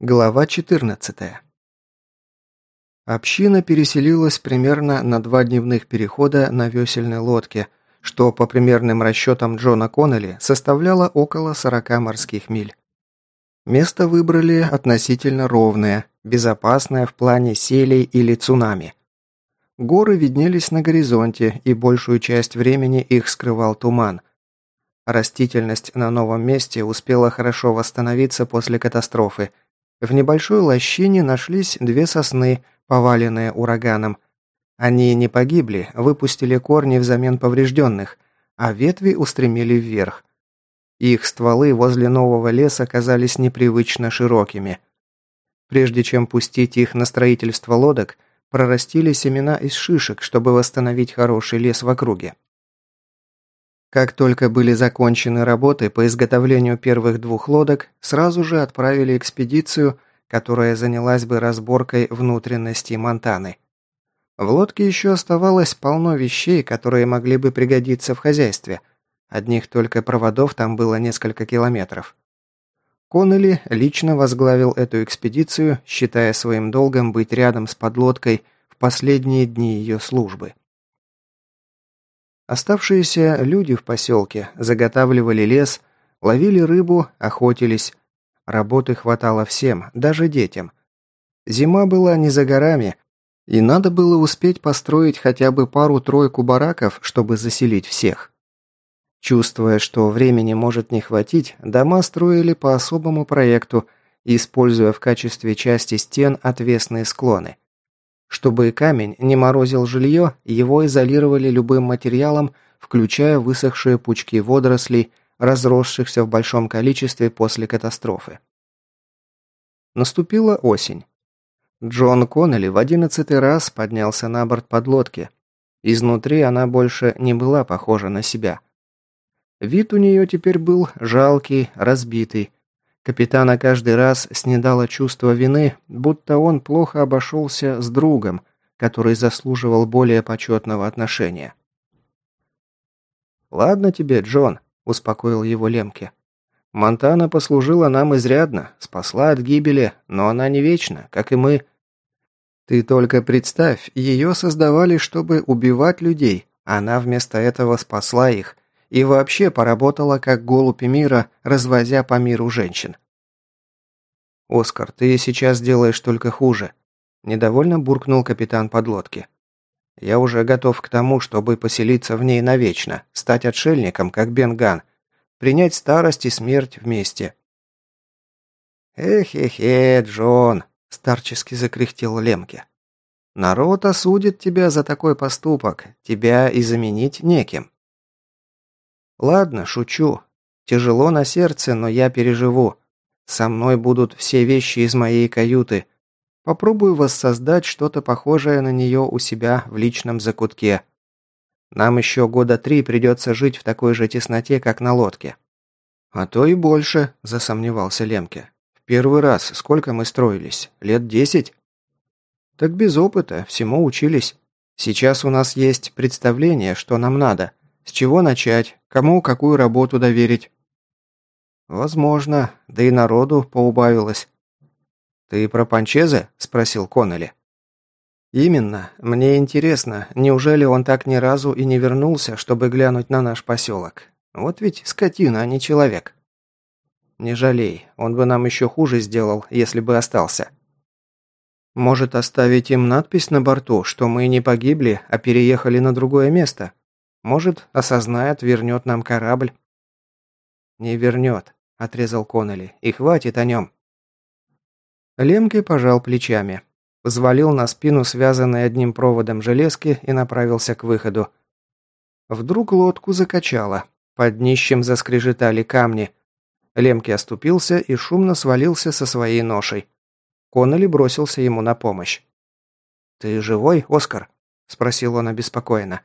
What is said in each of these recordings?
Глава 14. Община переселилась примерно на два дневных перехода на весельной лодке, что по примерным расчетам Джона Коннелли составляло около 40 морских миль. Место выбрали относительно ровное, безопасное в плане селей или цунами. Горы виднелись на горизонте, и большую часть времени их скрывал туман. Растительность на новом месте успела хорошо восстановиться после катастрофы – в небольшой лощине нашлись две сосны, поваленные ураганом. Они не погибли, выпустили корни взамен поврежденных, а ветви устремили вверх. Их стволы возле нового леса казались непривычно широкими. Прежде чем пустить их на строительство лодок, прорастили семена из шишек, чтобы восстановить хороший лес в округе. Как только были закончены работы по изготовлению первых двух лодок, сразу же отправили экспедицию, которая занялась бы разборкой внутренностей Монтаны. В лодке еще оставалось полно вещей, которые могли бы пригодиться в хозяйстве. Одних только проводов там было несколько километров. Коннелли лично возглавил эту экспедицию, считая своим долгом быть рядом с подлодкой в последние дни ее службы. Оставшиеся люди в поселке заготавливали лес, ловили рыбу, охотились. Работы хватало всем, даже детям. Зима была не за горами, и надо было успеть построить хотя бы пару-тройку бараков, чтобы заселить всех. Чувствуя, что времени может не хватить, дома строили по особому проекту, используя в качестве части стен отвесные склоны. Чтобы камень не морозил жилье, его изолировали любым материалом, включая высохшие пучки водорослей, разросшихся в большом количестве после катастрофы. Наступила осень. Джон Коннелли в одиннадцатый раз поднялся на борт подлодки. Изнутри она больше не была похожа на себя. Вид у нее теперь был жалкий, разбитый, Капитана каждый раз снедало чувство вины, будто он плохо обошелся с другом, который заслуживал более почетного отношения. «Ладно тебе, Джон», – успокоил его Лемке. «Монтана послужила нам изрядно, спасла от гибели, но она не вечна, как и мы. Ты только представь, ее создавали, чтобы убивать людей, она вместо этого спасла их, и вообще поработала как голубь мира, развозя по миру женщин. «Оскар, ты сейчас делаешь только хуже», – недовольно буркнул капитан подлодки. «Я уже готов к тому, чтобы поселиться в ней навечно, стать отшельником, как Бенган, принять старость и смерть вместе». «Эх-эх-эх, Джон», – старчески закряхтел Лемке. «Народ осудит тебя за такой поступок, тебя и заменить неким». «Ладно, шучу. Тяжело на сердце, но я переживу. Со мной будут все вещи из моей каюты. Попробую воссоздать что-то похожее на нее у себя в личном закутке. Нам еще года три придется жить в такой же тесноте, как на лодке». «А то и больше», – засомневался Лемке. «В первый раз сколько мы строились? Лет десять?» «Так без опыта, всему учились. Сейчас у нас есть представление, что нам надо. С чего начать, кому какую работу доверить. «Возможно, да и народу поубавилось». «Ты про Панчезе?» – спросил Коннелли. «Именно. Мне интересно, неужели он так ни разу и не вернулся, чтобы глянуть на наш поселок? Вот ведь скотина, а не человек». «Не жалей, он бы нам еще хуже сделал, если бы остался». «Может, оставить им надпись на борту, что мы не погибли, а переехали на другое место? Может, осознает, вернет нам корабль?» «Не вернет. – отрезал Коннелли. «И хватит о нем». Лемке пожал плечами. Взвалил на спину связанный одним проводом железки и направился к выходу. Вдруг лодку закачало. Под днищем заскрежетали камни. Лемке оступился и шумно свалился со своей ношей. Коннелли бросился ему на помощь. «Ты живой, Оскар?» – спросил он обеспокоенно.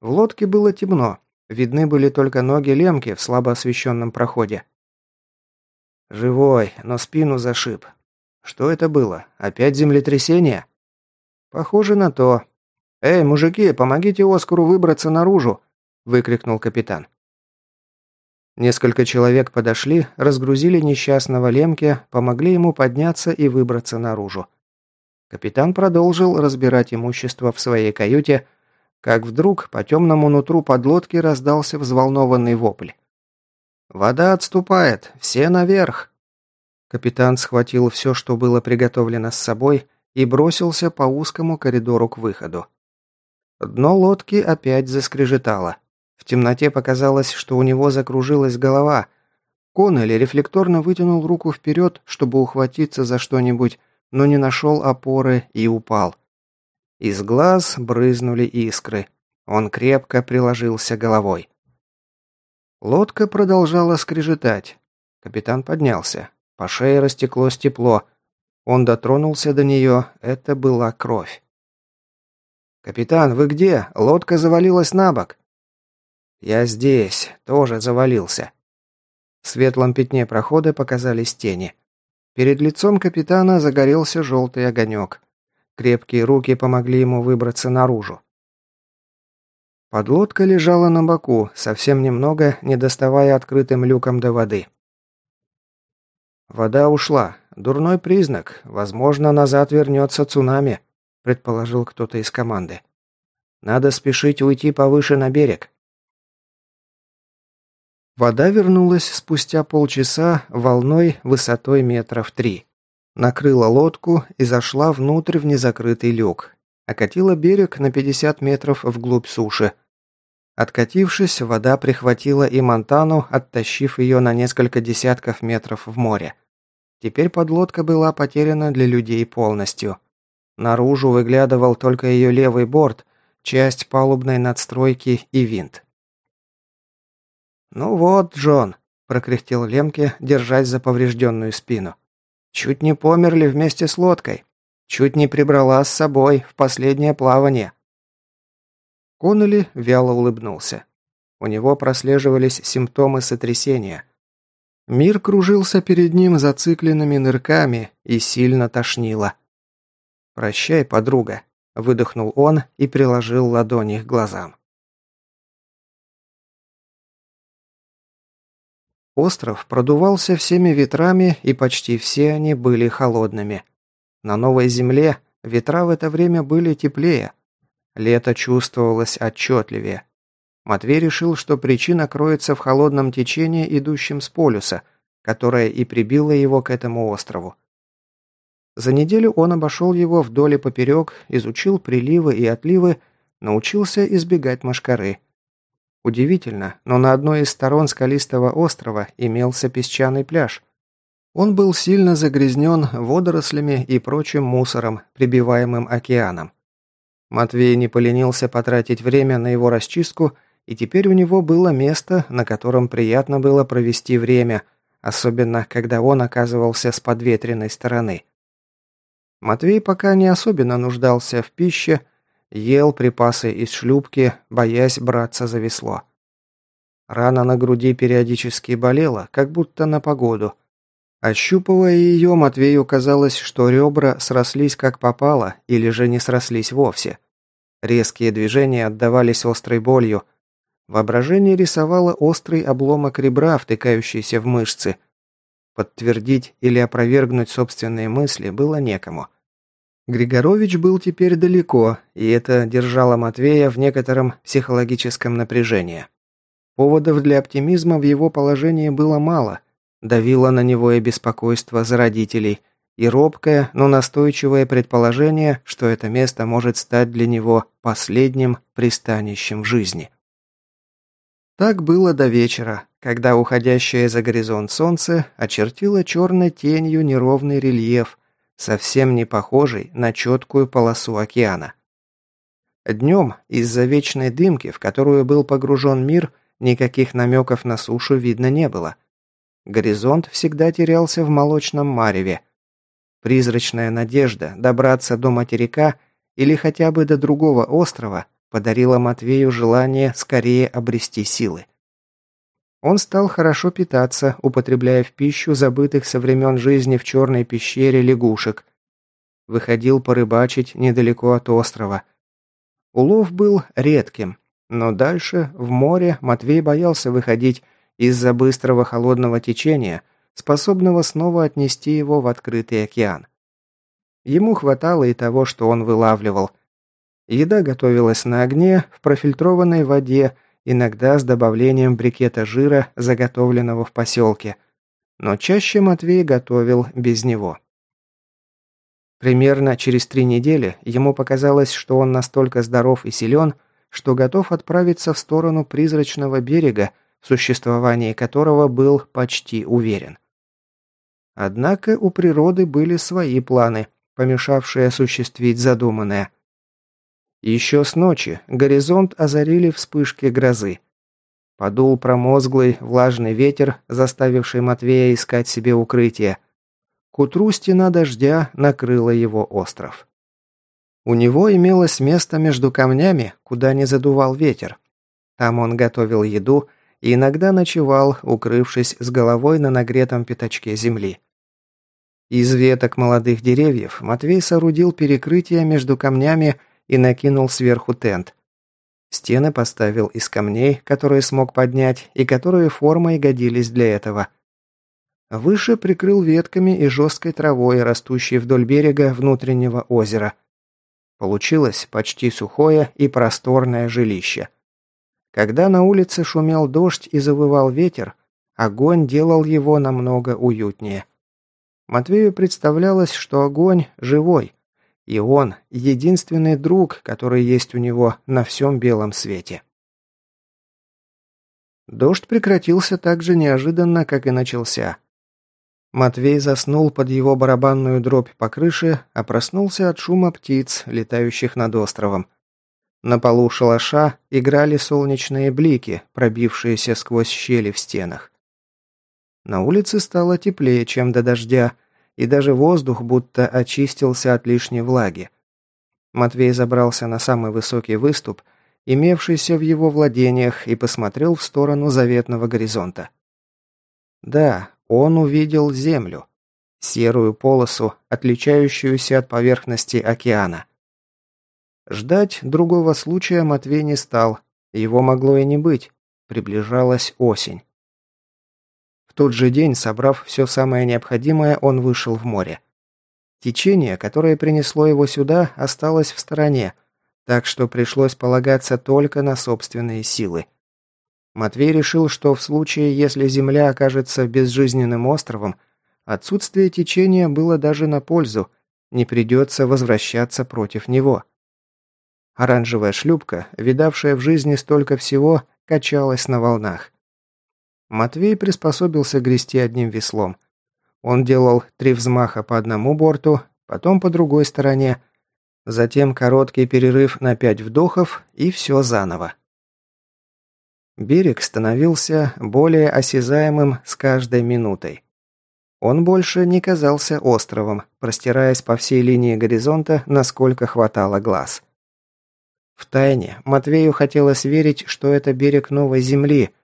В лодке было темно. Видны были только ноги Лемки в слабо освещенном проходе. Живой, но спину зашиб. Что это было? Опять землетрясение? Похоже на то. Эй, мужики, помогите Оскару выбраться наружу, выкрикнул капитан. Несколько человек подошли, разгрузили несчастного Лемке, помогли ему подняться и выбраться наружу. Капитан продолжил разбирать имущество в своей каюте, как вдруг по темному нутру подлодки раздался взволнованный вопль. «Вода отступает! Все наверх!» Капитан схватил все, что было приготовлено с собой, и бросился по узкому коридору к выходу. Дно лодки опять заскрежетало. В темноте показалось, что у него закружилась голова. Коннелли рефлекторно вытянул руку вперед, чтобы ухватиться за что-нибудь, но не нашел опоры и упал. Из глаз брызнули искры. Он крепко приложился головой. Лодка продолжала скрежетать. Капитан поднялся. По шее растеклось тепло. Он дотронулся до нее. Это была кровь. «Капитан, вы где? Лодка завалилась на бок». «Я здесь. Тоже завалился». В светлом пятне прохода показались тени. Перед лицом капитана загорелся желтый огонек. Крепкие руки помогли ему выбраться наружу. Подлодка лежала на боку, совсем немного, не доставая открытым люком до воды. «Вода ушла. Дурной признак. Возможно, назад вернется цунами», – предположил кто-то из команды. «Надо спешить уйти повыше на берег». Вода вернулась спустя полчаса волной высотой метров три. Накрыла лодку и зашла внутрь в незакрытый люк. Окатила берег на 50 метров вглубь суши. Откатившись, вода прихватила и Монтану, оттащив ее на несколько десятков метров в море. Теперь подлодка была потеряна для людей полностью. Наружу выглядывал только ее левый борт, часть палубной надстройки и винт. «Ну вот, Джон», – прокряхтел Лемке, держась за поврежденную спину. «Чуть не померли вместе с лодкой. Чуть не прибрала с собой в последнее плавание». Коннелли вяло улыбнулся. У него прослеживались симптомы сотрясения. Мир кружился перед ним зацикленными нырками и сильно тошнило. «Прощай, подруга», – выдохнул он и приложил ладони к глазам. Остров продувался всеми ветрами, и почти все они были холодными. На новой земле ветра в это время были теплее. Лето чувствовалось отчетливее. Матвей решил, что причина кроется в холодном течении, идущем с полюса, которое и прибило его к этому острову. За неделю он обошел его вдоль и поперек, изучил приливы и отливы, научился избегать машкары – Удивительно, но на одной из сторон скалистого острова имелся песчаный пляж. Он был сильно загрязнен водорослями и прочим мусором, прибиваемым океаном. Матвей не поленился потратить время на его расчистку, и теперь у него было место, на котором приятно было провести время, особенно когда он оказывался с подветренной стороны. Матвей пока не особенно нуждался в пище, Ел припасы из шлюпки, боясь браться за весло. Рана на груди периодически болела, как будто на погоду. Ощупывая ее, Матвею казалось, что ребра срослись как попало, или же не срослись вовсе. Резкие движения отдавались острой болью. Воображение рисовало острый обломок ребра, втыкающийся в мышцы. Подтвердить или опровергнуть собственные мысли было некому. Григорович был теперь далеко, и это держало Матвея в некотором психологическом напряжении. Поводов для оптимизма в его положении было мало. Давило на него и беспокойство за родителей, и робкое, но настойчивое предположение, что это место может стать для него последним пристанищем в жизни. Так было до вечера, когда уходящее за горизонт солнце очертило черной тенью неровный рельеф, совсем не похожий на четкую полосу океана. Днем, из-за вечной дымки, в которую был погружен мир, никаких намеков на сушу видно не было. Горизонт всегда терялся в молочном мареве. Призрачная надежда добраться до материка или хотя бы до другого острова подарила Матвею желание скорее обрести силы. Он стал хорошо питаться, употребляя в пищу забытых со времен жизни в черной пещере лягушек. Выходил порыбачить недалеко от острова. Улов был редким, но дальше, в море, Матвей боялся выходить из-за быстрого холодного течения, способного снова отнести его в открытый океан. Ему хватало и того, что он вылавливал. Еда готовилась на огне, в профильтрованной воде, иногда с добавлением брикета жира, заготовленного в поселке. Но чаще Матвей готовил без него. Примерно через три недели ему показалось, что он настолько здоров и силен, что готов отправиться в сторону призрачного берега, в существовании которого был почти уверен. Однако у природы были свои планы, помешавшие осуществить задуманное. Еще с ночи горизонт озарили вспышки грозы. Подул промозглый, влажный ветер, заставивший Матвея искать себе укрытие. К утру стена дождя накрыла его остров. У него имелось место между камнями, куда не задувал ветер. Там он готовил еду и иногда ночевал, укрывшись с головой на нагретом пятачке земли. Из веток молодых деревьев Матвей соорудил перекрытие между камнями и накинул сверху тент. Стены поставил из камней, которые смог поднять и которые формой годились для этого. Выше прикрыл ветками и жесткой травой, растущей вдоль берега внутреннего озера. Получилось почти сухое и просторное жилище. Когда на улице шумел дождь и завывал ветер, огонь делал его намного уютнее. Матвею представлялось, что огонь живой, и он – единственный друг, который есть у него на всем белом свете. Дождь прекратился так же неожиданно, как и начался. Матвей заснул под его барабанную дробь по крыше, а проснулся от шума птиц, летающих над островом. На полу шалаша играли солнечные блики, пробившиеся сквозь щели в стенах. На улице стало теплее, чем до дождя, и даже воздух будто очистился от лишней влаги. Матвей забрался на самый высокий выступ, имевшийся в его владениях, и посмотрел в сторону заветного горизонта. Да, он увидел землю. Серую полосу, отличающуюся от поверхности океана. Ждать другого случая Матвей не стал. Его могло и не быть. Приближалась осень тот же день, собрав все самое необходимое, он вышел в море. Течение, которое принесло его сюда, осталось в стороне, так что пришлось полагаться только на собственные силы. Матвей решил, что в случае, если Земля окажется безжизненным островом, отсутствие течения было даже на пользу, не придется возвращаться против него. Оранжевая шлюпка, видавшая в жизни столько всего, качалась на волнах. Матвей приспособился грести одним веслом. Он делал три взмаха по одному борту, потом по другой стороне, затем короткий перерыв на пять вдохов и все заново. Берег становился более осязаемым с каждой минутой. Он больше не казался островом, простираясь по всей линии горизонта, насколько хватало глаз. Втайне Матвею хотелось верить, что это берег новой земли –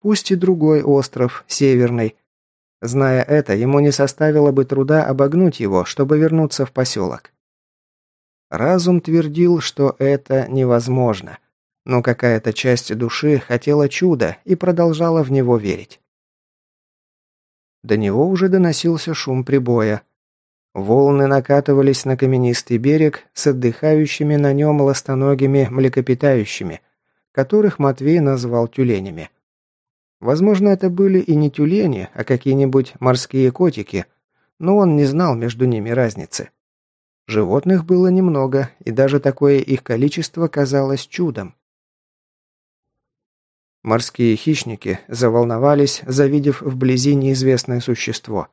Пусть и другой остров, северный. Зная это, ему не составило бы труда обогнуть его, чтобы вернуться в поселок. Разум твердил, что это невозможно, но какая-то часть души хотела чуда и продолжала в него верить. До него уже доносился шум прибоя. Волны накатывались на каменистый берег с отдыхающими на нем ластоногими млекопитающими, которых Матвей назвал тюленями. Возможно, это были и не тюлени, а какие-нибудь морские котики, но он не знал между ними разницы. Животных было немного, и даже такое их количество казалось чудом. Морские хищники заволновались, завидев вблизи неизвестное существо.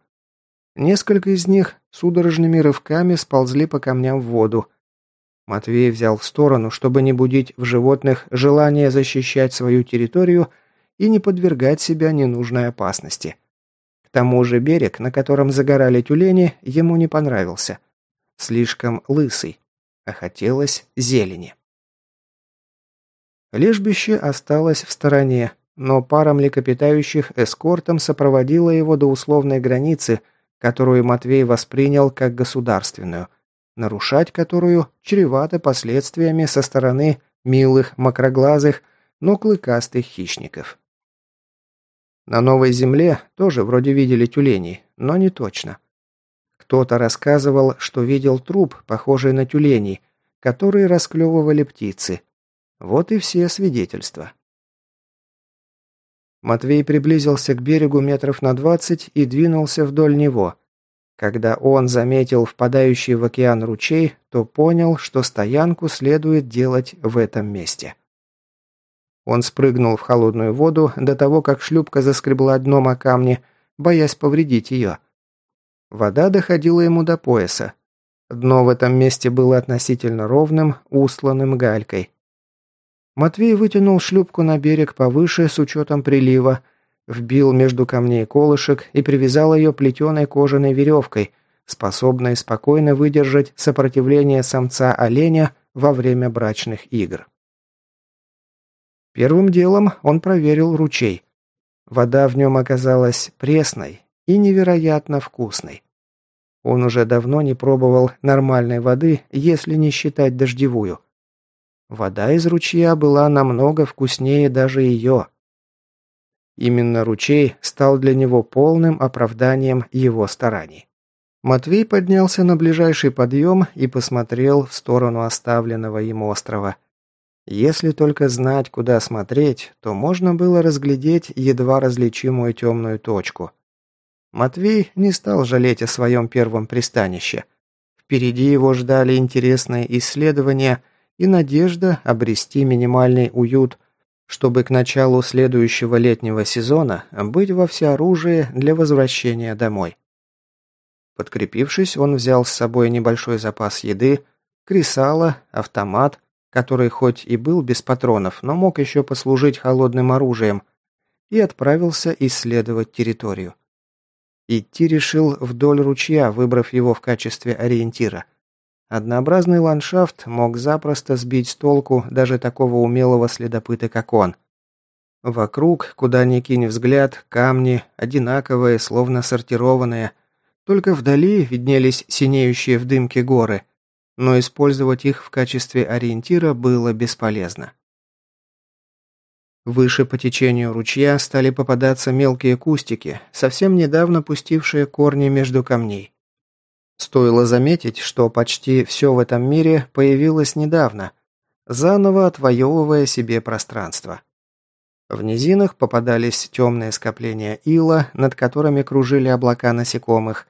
Несколько из них судорожными рывками сползли по камням в воду. Матвей взял в сторону, чтобы не будить в животных желание защищать свою территорию – и не подвергать себя ненужной опасности. К тому же берег, на котором загорали тюлени, ему не понравился. Слишком лысый, а хотелось зелени. Лежбище осталось в стороне, но пара млекопитающих эскортом сопроводила его до условной границы, которую Матвей воспринял как государственную, нарушать которую чревато последствиями со стороны милых, макроглазых, но клыкастых хищников. На Новой Земле тоже вроде видели тюленей, но не точно. Кто-то рассказывал, что видел труп, похожий на тюленей, которые расклевывали птицы. Вот и все свидетельства. Матвей приблизился к берегу метров на двадцать и двинулся вдоль него. Когда он заметил впадающий в океан ручей, то понял, что стоянку следует делать в этом месте. Он спрыгнул в холодную воду до того, как шлюпка заскребла дном о камни, боясь повредить ее. Вода доходила ему до пояса. Дно в этом месте было относительно ровным, устланным галькой. Матвей вытянул шлюпку на берег повыше с учетом прилива, вбил между камней колышек и привязал ее плетеной кожаной веревкой, способной спокойно выдержать сопротивление самца оленя во время брачных игр. Первым делом он проверил ручей. Вода в нем оказалась пресной и невероятно вкусной. Он уже давно не пробовал нормальной воды, если не считать дождевую. Вода из ручья была намного вкуснее даже ее. Именно ручей стал для него полным оправданием его стараний. Матвей поднялся на ближайший подъем и посмотрел в сторону оставленного им острова – если только знать, куда смотреть, то можно было разглядеть едва различимую темную точку. Матвей не стал жалеть о своем первом пристанище. Впереди его ждали интересные исследования и надежда обрести минимальный уют, чтобы к началу следующего летнего сезона быть во всеоружии для возвращения домой. Подкрепившись, он взял с собой небольшой запас еды, кресало, автомат, который хоть и был без патронов, но мог еще послужить холодным оружием, и отправился исследовать территорию. Идти решил вдоль ручья, выбрав его в качестве ориентира. Однообразный ландшафт мог запросто сбить с толку даже такого умелого следопыта, как он. Вокруг, куда ни кинь взгляд, камни, одинаковые, словно сортированные. Только вдали виднелись синеющие в дымке горы – но использовать их в качестве ориентира было бесполезно. Выше по течению ручья стали попадаться мелкие кустики, совсем недавно пустившие корни между камней. Стоило заметить, что почти все в этом мире появилось недавно, заново отвоевывая себе пространство. В низинах попадались темные скопления ила, над которыми кружили облака насекомых.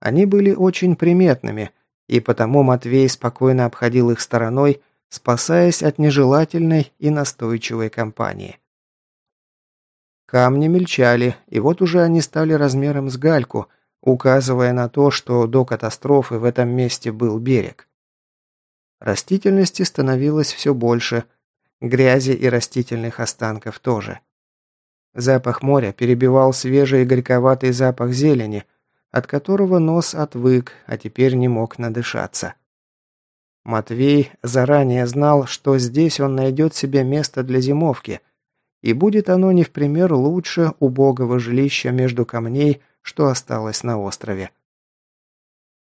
Они были очень приметными – и потому Матвей спокойно обходил их стороной, спасаясь от нежелательной и настойчивой компании. Камни мельчали, и вот уже они стали размером с гальку, указывая на то, что до катастрофы в этом месте был берег. Растительности становилось все больше, грязи и растительных останков тоже. Запах моря перебивал свежий и горьковатый запах зелени – от которого нос отвык, а теперь не мог надышаться. Матвей заранее знал, что здесь он найдет себе место для зимовки, и будет оно не в пример лучше убогого жилища между камней, что осталось на острове.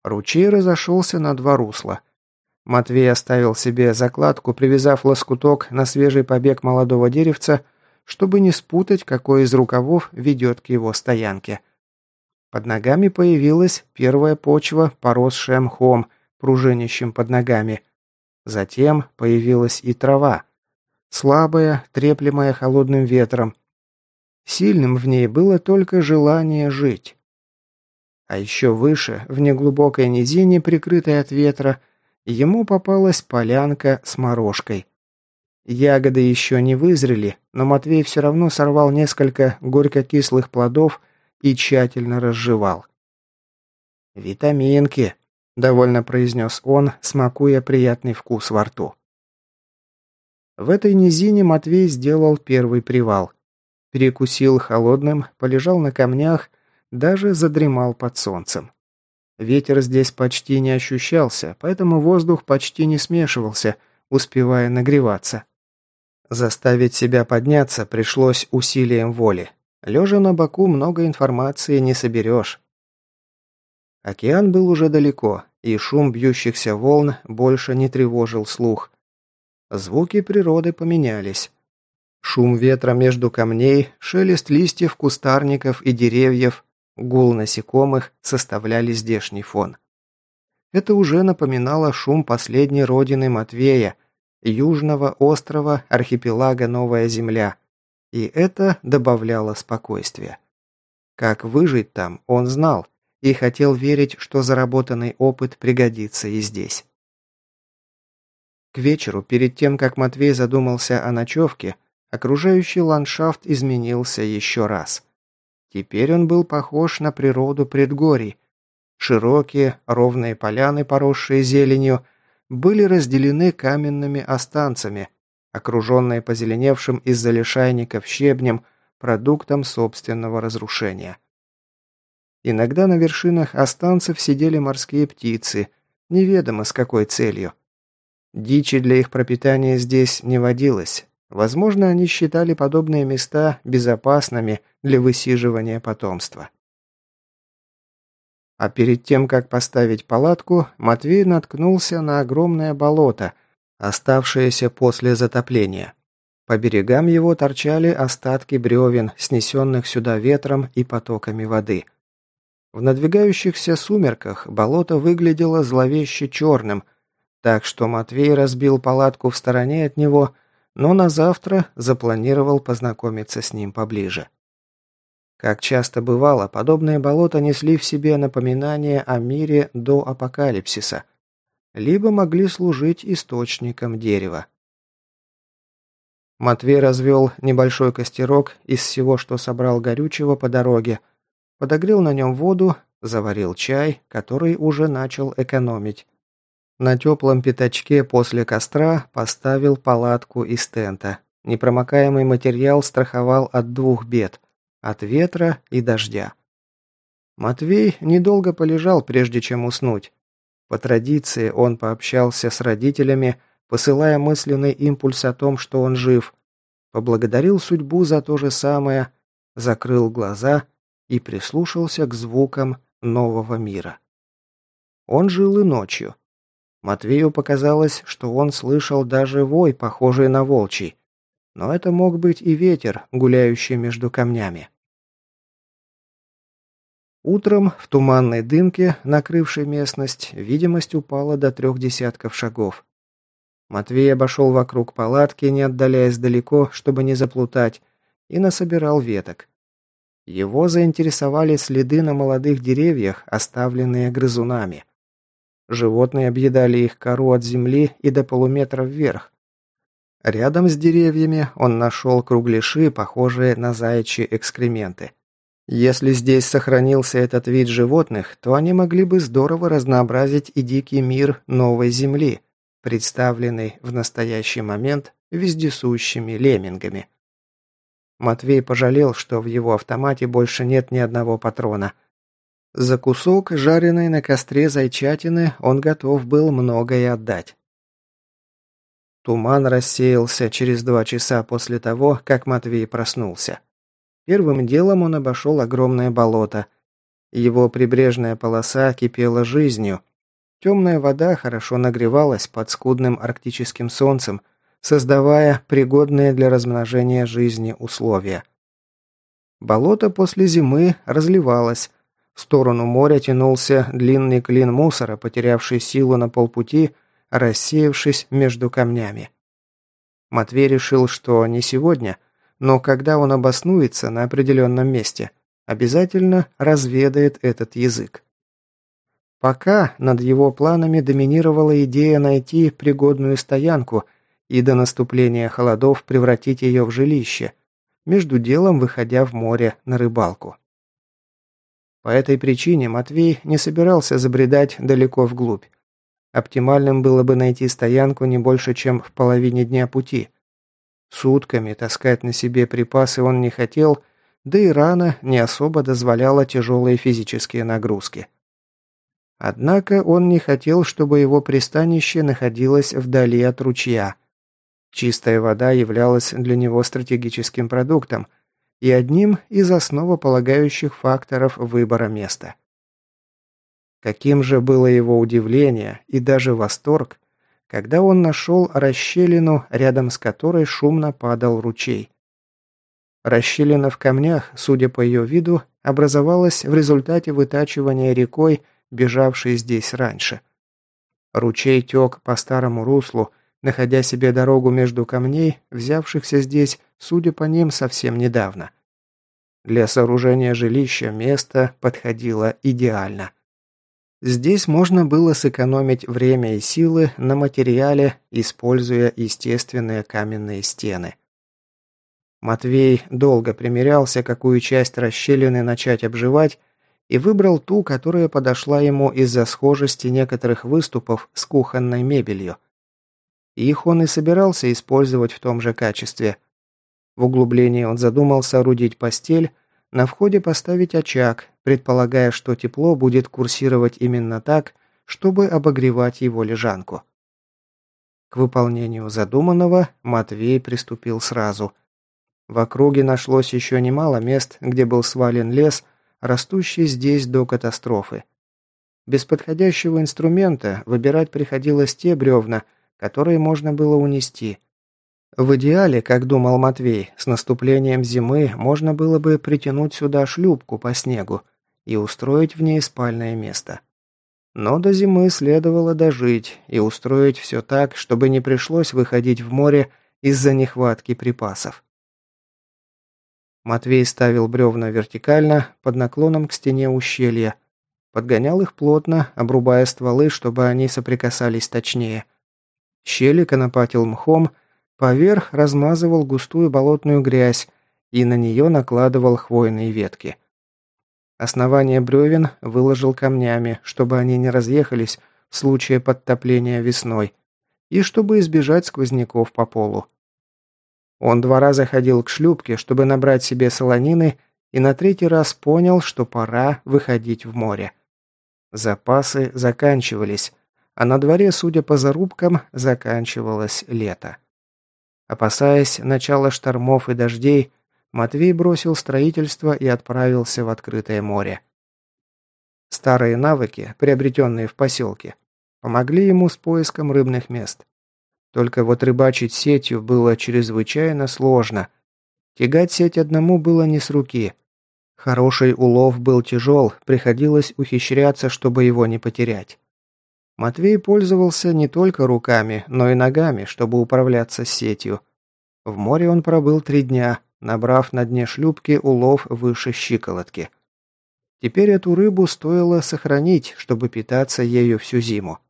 Ручей разошелся на два русла. Матвей оставил себе закладку, привязав лоскуток на свежий побег молодого деревца, чтобы не спутать, какой из рукавов ведет к его стоянке – под ногами появилась первая почва, поросшая мхом, пружинящим под ногами. Затем появилась и трава. Слабая, треплемая холодным ветром. Сильным в ней было только желание жить. А еще выше, в неглубокой низине, прикрытой от ветра, ему попалась полянка с морожкой. Ягоды еще не вызрели, но Матвей все равно сорвал несколько горько-кислых плодов и тщательно разжевал. «Витаминки», – довольно произнес он, смакуя приятный вкус во рту. В этой низине Матвей сделал первый привал. Перекусил холодным, полежал на камнях, даже задремал под солнцем. Ветер здесь почти не ощущался, поэтому воздух почти не смешивался, успевая нагреваться. Заставить себя подняться пришлось усилием воли. Лежа на боку много информации не соберешь. Океан был уже далеко, и шум бьющихся волн больше не тревожил слух. Звуки природы поменялись. Шум ветра между камней, шелест листьев, кустарников и деревьев, гул насекомых составляли здешний фон. Это уже напоминало шум последней родины Матвея, южного острова архипелага Новая Земля, и это добавляло спокойствия. Как выжить там, он знал, и хотел верить, что заработанный опыт пригодится и здесь. К вечеру, перед тем, как Матвей задумался о ночевке, окружающий ландшафт изменился еще раз. Теперь он был похож на природу предгорий. Широкие, ровные поляны, поросшие зеленью, были разделены каменными останцами, окруженные позеленевшим из-за лишайников щебнем, продуктом собственного разрушения. Иногда на вершинах останцев сидели морские птицы, неведомо с какой целью. Дичи для их пропитания здесь не водилось. Возможно, они считали подобные места безопасными для высиживания потомства. А перед тем, как поставить палатку, Матвей наткнулся на огромное болото, оставшееся после затопления. По берегам его торчали остатки бревен, снесенных сюда ветром и потоками воды. В надвигающихся сумерках болото выглядело зловеще черным, так что Матвей разбил палатку в стороне от него, но на завтра запланировал познакомиться с ним поближе. Как часто бывало, подобные болота несли в себе напоминание о мире до апокалипсиса, либо могли служить источником дерева. Матвей развел небольшой костерок из всего, что собрал горючего по дороге, подогрел на нем воду, заварил чай, который уже начал экономить, на теплом пятачке после костра поставил палатку из тента. Непромокаемый материал страховал от двух бед – от ветра и дождя. Матвей недолго полежал, прежде чем уснуть. По традиции он пообщался с родителями, посылая мысленный импульс о том, что он жив, поблагодарил судьбу за то же самое, закрыл глаза и прислушался к звукам нового мира. Он жил и ночью. Матвею показалось, что он слышал даже вой, похожий на волчий. Но это мог быть и ветер, гуляющий между камнями. Утром в туманной дымке, накрывшей местность, видимость упала до трех десятков шагов. Матвей обошел вокруг палатки, не отдаляясь далеко, чтобы не заплутать, и насобирал веток. Его заинтересовали следы на молодых деревьях, оставленные грызунами. Животные объедали их кору от земли и до полуметра вверх. Рядом с деревьями он нашел кругляши, похожие на заячьи экскременты. Если здесь сохранился этот вид животных, то они могли бы здорово разнообразить и дикий мир новой земли, представленный в настоящий момент вездесущими леммингами. Матвей пожалел, что в его автомате больше нет ни одного патрона – за кусок, жареной на костре зайчатины, он готов был многое отдать. Туман рассеялся через два часа после того, как Матвей проснулся. Первым делом он обошел огромное болото. Его прибрежная полоса кипела жизнью. Темная вода хорошо нагревалась под скудным арктическим солнцем, создавая пригодные для размножения жизни условия. Болото после зимы разливалось, в сторону моря тянулся длинный клин мусора, потерявший силу на полпути, рассеявшись между камнями. Матвей решил, что не сегодня, но когда он обоснуется на определенном месте, обязательно разведает этот язык. Пока над его планами доминировала идея найти пригодную стоянку и до наступления холодов превратить ее в жилище, между делом выходя в море на рыбалку. По этой причине Матвей не собирался забредать далеко вглубь. Оптимальным было бы найти стоянку не больше, чем в половине дня пути. Сутками таскать на себе припасы он не хотел, да и рана не особо дозволяла тяжелые физические нагрузки. Однако он не хотел, чтобы его пристанище находилось вдали от ручья. Чистая вода являлась для него стратегическим продуктом – и одним из основополагающих факторов выбора места. Каким же было его удивление и даже восторг, когда он нашел расщелину, рядом с которой шумно падал ручей. Расщелина в камнях, судя по ее виду, образовалась в результате вытачивания рекой, бежавшей здесь раньше. Ручей тек по старому руслу, находя себе дорогу между камней, взявшихся здесь, судя по ним, совсем недавно. Для сооружения жилища место подходило идеально. Здесь можно было сэкономить время и силы на материале, используя естественные каменные стены. Матвей долго примерялся, какую часть расщелины начать обживать, и выбрал ту, которая подошла ему из-за схожести некоторых выступов с кухонной мебелью. Их он и собирался использовать в том же качестве. В углублении он задумал соорудить постель, на входе поставить очаг, предполагая, что тепло будет курсировать именно так, чтобы обогревать его лежанку. К выполнению задуманного Матвей приступил сразу. В округе нашлось еще немало мест, где был свален лес, растущий здесь до катастрофы. Без подходящего инструмента выбирать приходилось те бревна, которые можно было унести. В идеале, как думал Матвей, с наступлением зимы можно было бы притянуть сюда шлюпку по снегу и устроить в ней спальное место. Но до зимы следовало дожить и устроить все так, чтобы не пришлось выходить в море из-за нехватки припасов. Матвей ставил бревна вертикально, под наклоном к стене ущелья. Подгонял их плотно, обрубая стволы, чтобы они соприкасались точнее. Щели конопатил мхом, поверх размазывал густую болотную грязь и на нее накладывал хвойные ветки. Основание бревен выложил камнями, чтобы они не разъехались в случае подтопления весной, и чтобы избежать сквозняков по полу. Он два раза ходил к шлюпке, чтобы набрать себе солонины, и на третий раз понял, что пора выходить в море. Запасы заканчивались, а на дворе, судя по зарубкам, заканчивалось лето. Опасаясь начала штормов и дождей, Матвей бросил строительство и отправился в открытое море. Старые навыки, приобретенные в поселке, помогли ему с поиском рыбных мест. Только вот рыбачить сетью было чрезвычайно сложно. Тягать сеть одному было не с руки. Хороший улов был тяжел, приходилось ухищряться, чтобы его не потерять. Матвей пользовался не только руками, но и ногами, чтобы управляться сетью. В море он пробыл три дня, набрав на дне шлюпки улов выше щиколотки. Теперь эту рыбу стоило сохранить, чтобы питаться ею всю зиму.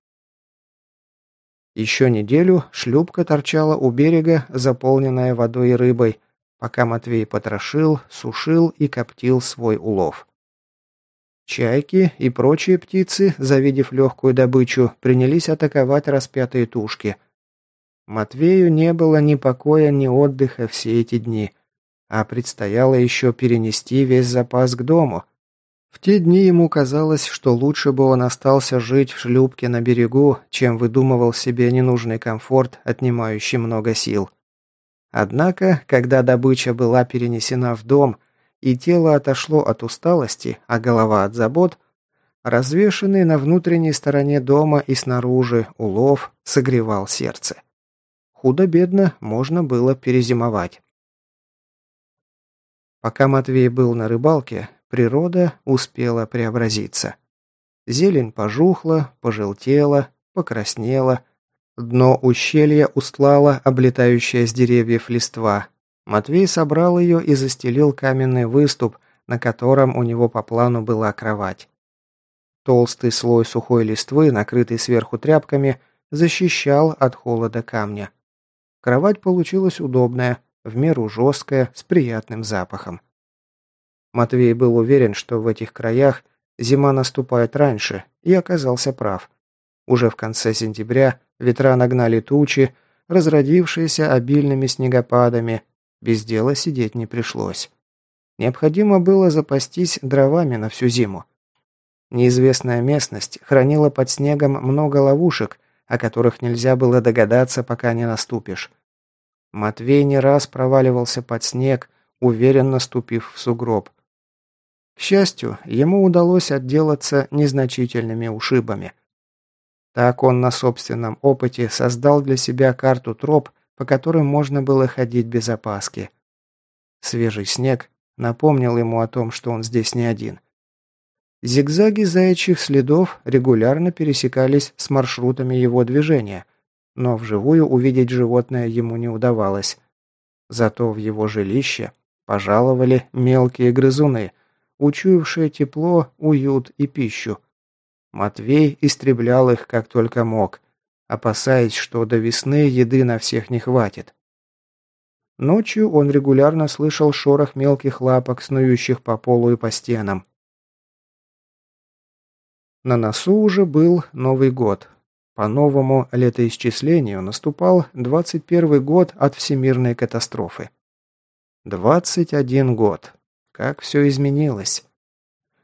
Еще неделю шлюпка торчала у берега, заполненная водой и рыбой, пока Матвей потрошил, сушил и коптил свой улов. Чайки и прочие птицы, завидев легкую добычу, принялись атаковать распятые тушки. Матвею не было ни покоя, ни отдыха все эти дни, а предстояло еще перенести весь запас к дому, в те дни ему казалось, что лучше бы он остался жить в шлюпке на берегу, чем выдумывал себе ненужный комфорт, отнимающий много сил. Однако, когда добыча была перенесена в дом, и тело отошло от усталости, а голова от забот, развешенный на внутренней стороне дома и снаружи улов согревал сердце. Худо-бедно можно было перезимовать. Пока Матвей был на рыбалке, Природа успела преобразиться. Зелень пожухла, пожелтела, покраснела. Дно ущелья устлала облетающая с деревьев листва. Матвей собрал ее и застелил каменный выступ, на котором у него по плану была кровать. Толстый слой сухой листвы, накрытый сверху тряпками, защищал от холода камня. Кровать получилась удобная, в меру жесткая, с приятным запахом. Матвей был уверен, что в этих краях зима наступает раньше, и оказался прав. Уже в конце сентября ветра нагнали тучи, разродившиеся обильными снегопадами. Без дела сидеть не пришлось. Необходимо было запастись дровами на всю зиму. Неизвестная местность хранила под снегом много ловушек, о которых нельзя было догадаться, пока не наступишь. Матвей не раз проваливался под снег, уверенно ступив в сугроб. К счастью, ему удалось отделаться незначительными ушибами. Так он на собственном опыте создал для себя карту троп, по которым можно было ходить без опаски. Свежий снег напомнил ему о том, что он здесь не один. Зигзаги заячьих следов регулярно пересекались с маршрутами его движения, но вживую увидеть животное ему не удавалось. Зато в его жилище пожаловали мелкие грызуны, учуявшие тепло, уют и пищу. Матвей истреблял их как только мог, опасаясь, что до весны еды на всех не хватит. Ночью он регулярно слышал шорох мелких лапок, снующих по полу и по стенам. На носу уже был Новый год. По новому летоисчислению наступал 21 год от всемирной катастрофы. 21 год. Как все изменилось.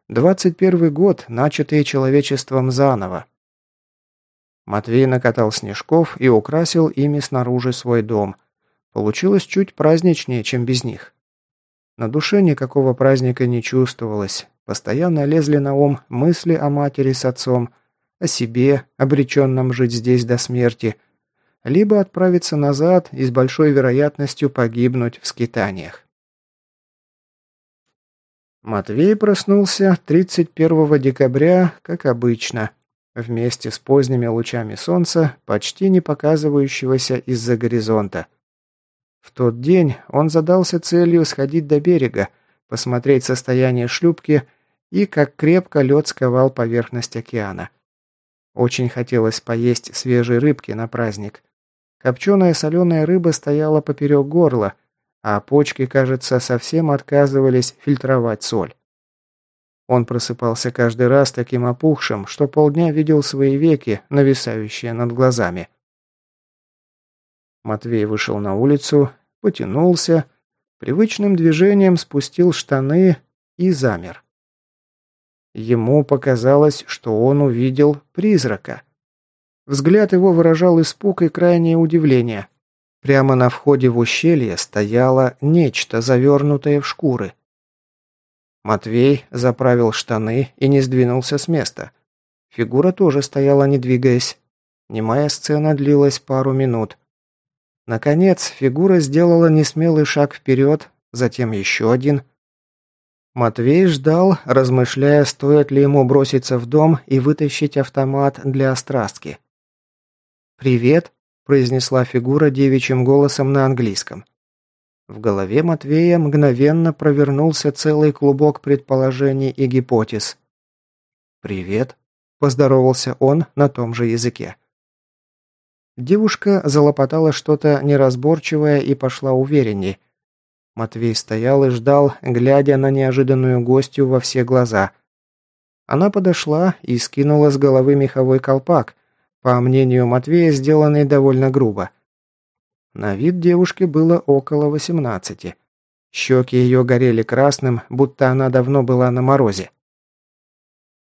21 год, начатый человечеством заново. Матвей накатал снежков и украсил ими снаружи свой дом. Получилось чуть праздничнее, чем без них. На душе никакого праздника не чувствовалось. Постоянно лезли на ум мысли о матери с отцом, о себе, обреченном жить здесь до смерти, либо отправиться назад и с большой вероятностью погибнуть в скитаниях. Матвей проснулся 31 декабря, как обычно, вместе с поздними лучами солнца, почти не показывающегося из-за горизонта. В тот день он задался целью сходить до берега, посмотреть состояние шлюпки и как крепко лед сковал поверхность океана. Очень хотелось поесть свежей рыбки на праздник. Копченая соленая рыба стояла поперек горла, а почки, кажется, совсем отказывались фильтровать соль. Он просыпался каждый раз таким опухшим, что полдня видел свои веки, нависающие над глазами. Матвей вышел на улицу, потянулся, привычным движением спустил штаны и замер. Ему показалось, что он увидел призрака. Взгляд его выражал испуг и крайнее удивление. Прямо на входе в ущелье стояло нечто, завернутое в шкуры. Матвей заправил штаны и не сдвинулся с места. Фигура тоже стояла, не двигаясь. Немая сцена длилась пару минут. Наконец, фигура сделала несмелый шаг вперед, затем еще один – Матвей ждал, размышляя, стоит ли ему броситься в дом и вытащить автомат для острастки. «Привет», – произнесла фигура девичьим голосом на английском. В голове Матвея мгновенно провернулся целый клубок предположений и гипотез. «Привет», – поздоровался он на том же языке. Девушка залопотала что-то неразборчивое и пошла уверенней, Матвей стоял и ждал, глядя на неожиданную гостью во все глаза. Она подошла и скинула с головы меховой колпак, по мнению Матвея, сделанный довольно грубо. На вид девушки было около восемнадцати. Щеки ее горели красным, будто она давно была на морозе.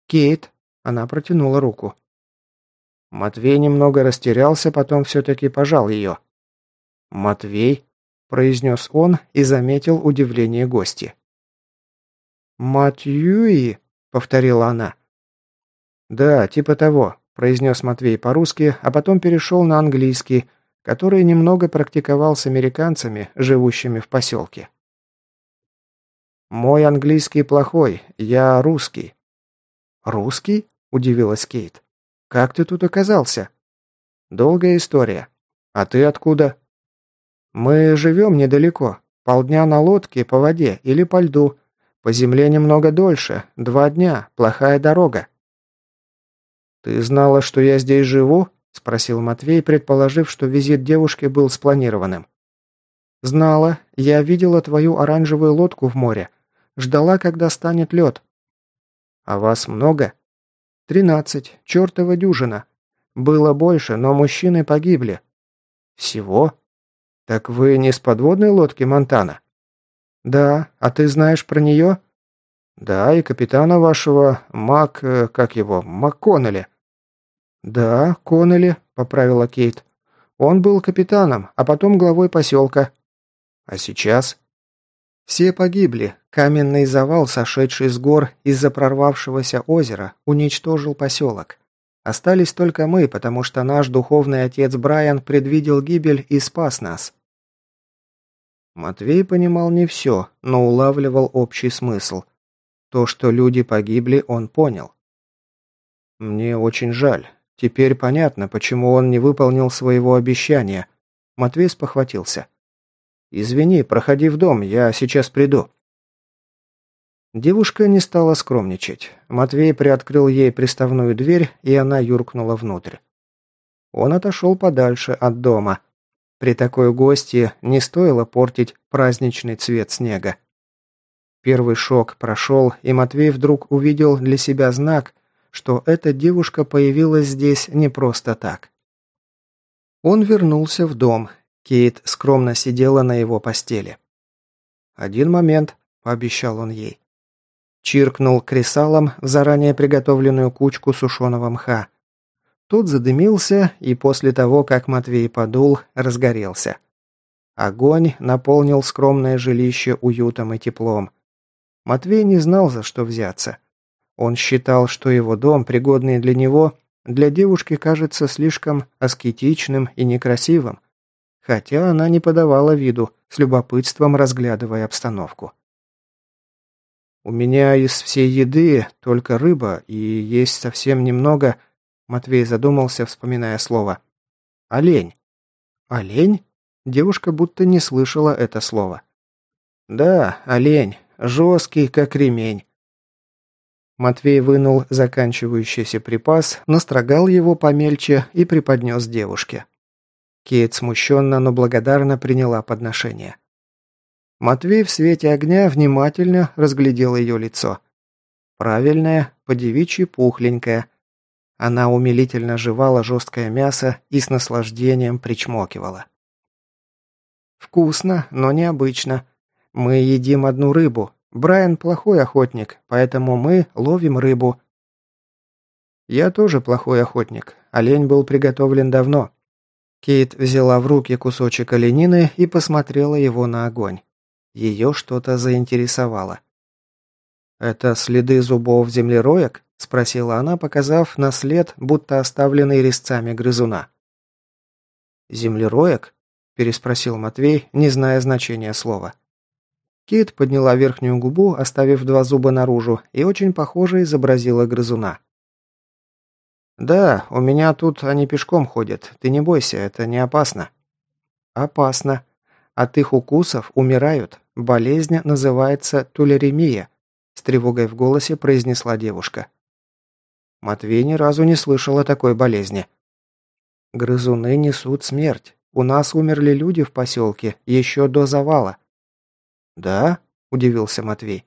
«Кейт», — она протянула руку. Матвей немного растерялся, потом все-таки пожал ее. «Матвей?» произнес он и заметил удивление гости. «Матьюи?» — повторила она. «Да, типа того», — произнес Матвей по-русски, а потом перешел на английский, который немного практиковал с американцами, живущими в поселке. «Мой английский плохой, я русский». «Русский?» – удивилась Кейт. «Как ты тут оказался?» «Долгая история. А ты откуда?» «Мы живем недалеко. Полдня на лодке, по воде или по льду. По земле немного дольше. Два дня. Плохая дорога». «Ты знала, что я здесь живу?» – спросил Матвей, предположив, что визит девушки был спланированным. «Знала. Я видела твою оранжевую лодку в море. Ждала, когда станет лед». «А вас много?» «Тринадцать. Чертова дюжина. Было больше, но мужчины погибли». «Всего?» «Так вы не с подводной лодки Монтана?» «Да. А ты знаешь про нее?» «Да, и капитана вашего, Мак... Э, как его? МакКоннелли». «Да, Коннелли», — поправила Кейт. «Он был капитаном, а потом главой поселка». «А сейчас?» Все погибли. Каменный завал, сошедший с гор из-за прорвавшегося озера, уничтожил поселок. Остались только мы, потому что наш духовный отец Брайан предвидел гибель и спас нас. Матвей понимал не все, но улавливал общий смысл. То, что люди погибли, он понял. «Мне очень жаль. Теперь понятно, почему он не выполнил своего обещания». Матвей спохватился. «Извини, проходи в дом, я сейчас приду». Девушка не стала скромничать. Матвей приоткрыл ей приставную дверь, и она юркнула внутрь. Он отошел подальше от дома. При такой гости не стоило портить праздничный цвет снега. Первый шок прошел, и Матвей вдруг увидел для себя знак, что эта девушка появилась здесь не просто так. Он вернулся в дом. Кейт скромно сидела на его постели. «Один момент», – пообещал он ей. Чиркнул кресалом в заранее приготовленную кучку сушеного мха. Тот задымился и после того, как Матвей подул, разгорелся. Огонь наполнил скромное жилище уютом и теплом. Матвей не знал, за что взяться. Он считал, что его дом, пригодный для него, для девушки кажется слишком аскетичным и некрасивым, хотя она не подавала виду, с любопытством разглядывая обстановку. «У меня из всей еды только рыба, и есть совсем немного...» Матвей задумался, вспоминая слово. «Олень». «Олень?» Девушка будто не слышала это слово. «Да, олень. Жесткий, как ремень». Матвей вынул заканчивающийся припас, настрогал его помельче и преподнес девушке. Кейт смущенно, но благодарно приняла подношение. Матвей в свете огня внимательно разглядел ее лицо. Правильное, подевичьи пухленькое. Она умилительно жевала жесткое мясо и с наслаждением причмокивала. «Вкусно, но необычно. Мы едим одну рыбу. Брайан плохой охотник, поэтому мы ловим рыбу». «Я тоже плохой охотник. Олень был приготовлен давно». Кейт взяла в руки кусочек оленины и посмотрела его на огонь. Ее что-то заинтересовало. «Это следы зубов землероек?» – спросила она, показав на след, будто оставленный резцами грызуна. «Землероек?» – переспросил Матвей, не зная значения слова. Кит подняла верхнюю губу, оставив два зуба наружу, и очень похоже изобразила грызуна. «Да, у меня тут они пешком ходят. Ты не бойся, это не опасно». «Опасно. От их укусов умирают. Болезнь называется тулеремия», – с тревогой в голосе произнесла девушка. Матвей ни разу не слышал о такой болезни. «Грызуны несут смерть. У нас умерли люди в поселке еще до завала». «Да?» – удивился Матвей.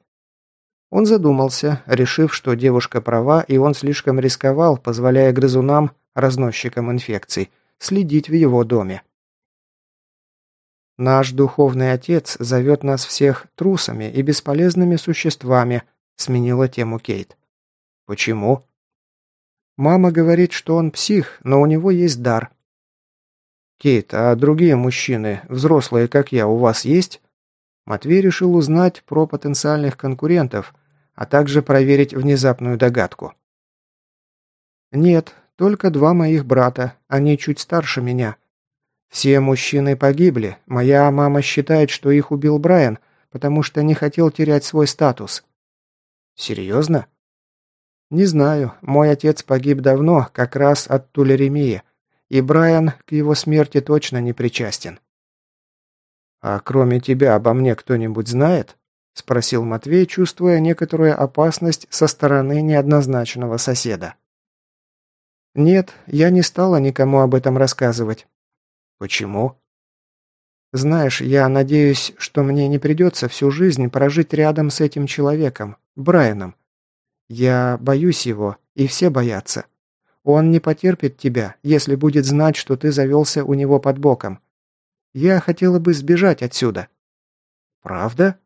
Он задумался, решив, что девушка права, и он слишком рисковал, позволяя грызунам, разносчикам инфекций, следить в его доме. Наш духовный отец зовет нас всех трусами и бесполезными существами», – сменила тему Кейт. «Почему?» «Мама говорит, что он псих, но у него есть дар». «Кейт, а другие мужчины, взрослые, как я, у вас есть?» Матвей решил узнать про потенциальных конкурентов, а также проверить внезапную догадку. «Нет, только два моих брата, они чуть старше меня. Все мужчины погибли. Моя мама считает, что их убил Брайан, потому что не хотел терять свой статус. Серьезно? Не знаю. Мой отец погиб давно, как раз от тулеремии. И Брайан к его смерти точно не причастен. «А кроме тебя обо мне кто-нибудь знает?» – спросил Матвей, чувствуя некоторую опасность со стороны неоднозначного соседа. «Нет, я не стала никому об этом рассказывать. Почему? Знаешь, я надеюсь, что мне не придется всю жизнь прожить рядом с этим человеком, Брайаном. Я боюсь его, и все боятся. Он не потерпит тебя, если будет знать, что ты завелся у него под боком. Я хотела бы сбежать отсюда». «Правда?»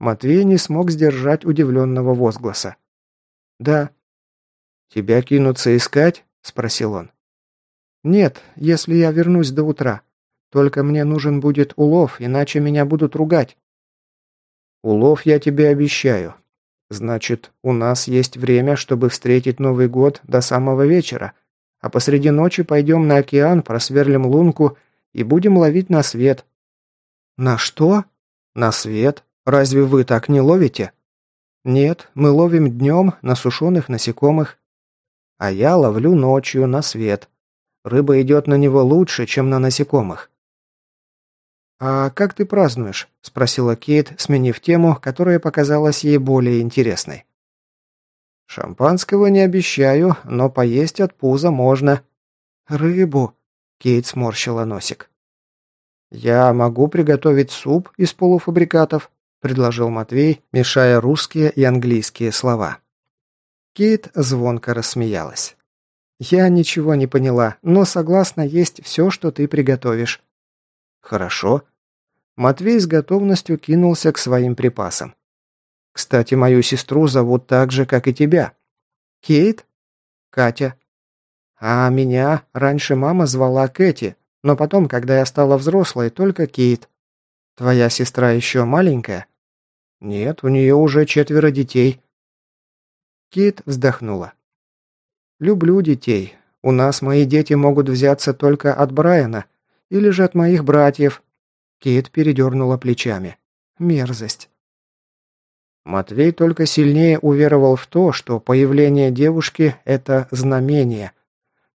Матвей не смог сдержать удивленного возгласа. «Да». «Тебя кинутся искать?» – спросил он. «Нет, если я вернусь до утра. Только мне нужен будет улов, иначе меня будут ругать». «Улов я тебе обещаю. Значит, у нас есть время, чтобы встретить Новый год до самого вечера», а посреди ночи пойдем на океан, просверлим лунку и будем ловить на свет». «На что?» «На свет. Разве вы так не ловите?» «Нет, мы ловим днем на сушеных насекомых. А я ловлю ночью на свет. Рыба идет на него лучше, чем на насекомых». «А как ты празднуешь?» – спросила Кейт, сменив тему, которая показалась ей более интересной. «Шампанского не обещаю, но поесть от пуза можно». «Рыбу», – Кейт сморщила носик. «Я могу приготовить суп из полуфабрикатов», – предложил Матвей, мешая русские и английские слова. Кейт звонко рассмеялась. «Я ничего не поняла, но согласна есть все, что ты приготовишь». «Хорошо». Матвей с готовностью кинулся к своим припасам. «Кстати, мою сестру зовут так же, как и тебя». «Кейт?» «Катя». «А меня раньше мама звала Кэти, но потом, когда я стала взрослой, только Кейт. Твоя сестра еще маленькая?» «Нет, у нее уже четверо детей». Кейт вздохнула. «Люблю детей. У нас мои дети могут взяться только от Брайана или же от моих братьев». Кейт передернула плечами. «Мерзость». Матвей только сильнее уверовал в то, что появление девушки – это знамение –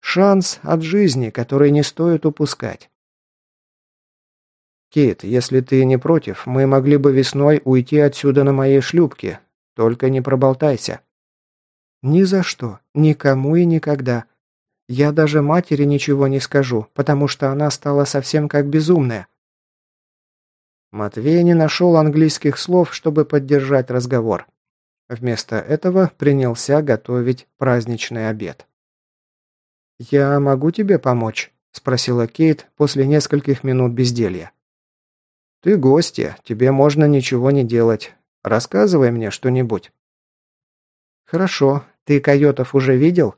Шанс от жизни, который не стоит упускать. «Кит, если ты не против, мы могли бы весной уйти отсюда на моей шлюпке. Только не проболтайся». «Ни за что. Никому и никогда. Я даже матери ничего не скажу, потому что она стала совсем как безумная». Матвей не нашел английских слов, чтобы поддержать разговор. Вместо этого принялся готовить праздничный обед. «Я могу тебе помочь?» – спросила Кейт после нескольких минут безделья. «Ты гостья, тебе можно ничего не делать. Рассказывай мне что-нибудь». «Хорошо. Ты койотов уже видел?»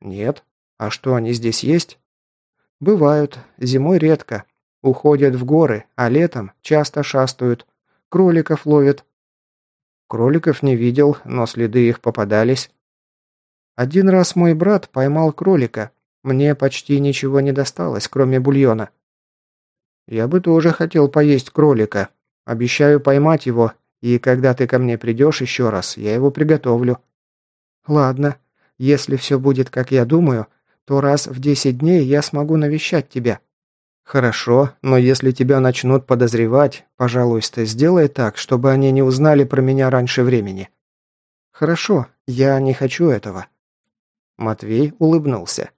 «Нет. А что, они здесь есть?» «Бывают. Зимой редко. Уходят в горы, а летом часто шастают. Кроликов ловят». «Кроликов не видел, но следы их попадались». «Один раз мой брат поймал кролика. Мне почти ничего не досталось, кроме бульона. Я бы тоже хотел поесть кролика. Обещаю поймать его, и когда ты ко мне придешь еще раз, я его приготовлю. Ладно, если все будет, как я думаю, то раз в десять дней я смогу навещать тебя. Хорошо, но если тебя начнут подозревать, пожалуйста, сделай так, чтобы они не узнали про меня раньше времени. Хорошо, я не хочу этого. Матвей улыбнулся.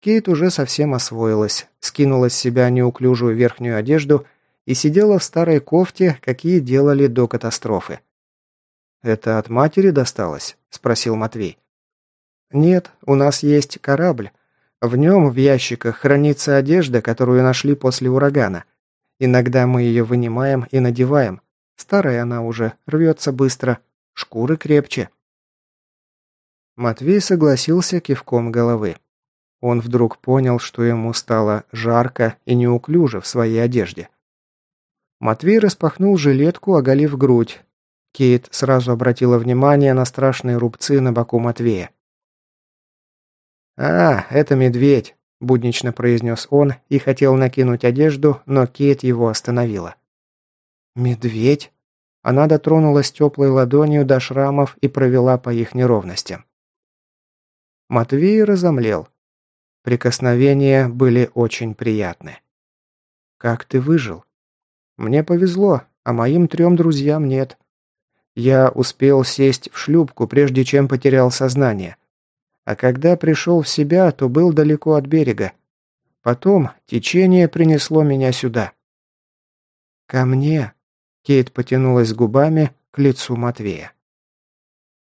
Кейт уже совсем освоилась, скинула с себя неуклюжую верхнюю одежду и сидела в старой кофте, какие делали до катастрофы. «Это от матери досталось?» – спросил Матвей. «Нет, у нас есть корабль. В нем в ящиках хранится одежда, которую нашли после урагана. Иногда мы ее вынимаем и надеваем. Старая она уже, рвется быстро, шкуры крепче». Матвей согласился кивком головы. Он вдруг понял, что ему стало жарко и неуклюже в своей одежде. Матвей распахнул жилетку, оголив грудь. Кейт сразу обратила внимание на страшные рубцы на боку Матвея. «А, это медведь», – буднично произнес он и хотел накинуть одежду, но Кейт его остановила. «Медведь?» Она дотронулась теплой ладонью до шрамов и провела по их неровностям. Матвей разомлел. Прикосновения были очень приятны. «Как ты выжил?» «Мне повезло, а моим трем друзьям нет. Я успел сесть в шлюпку, прежде чем потерял сознание. А когда пришел в себя, то был далеко от берега. Потом течение принесло меня сюда». «Ко мне?» Кейт потянулась губами к лицу Матвея.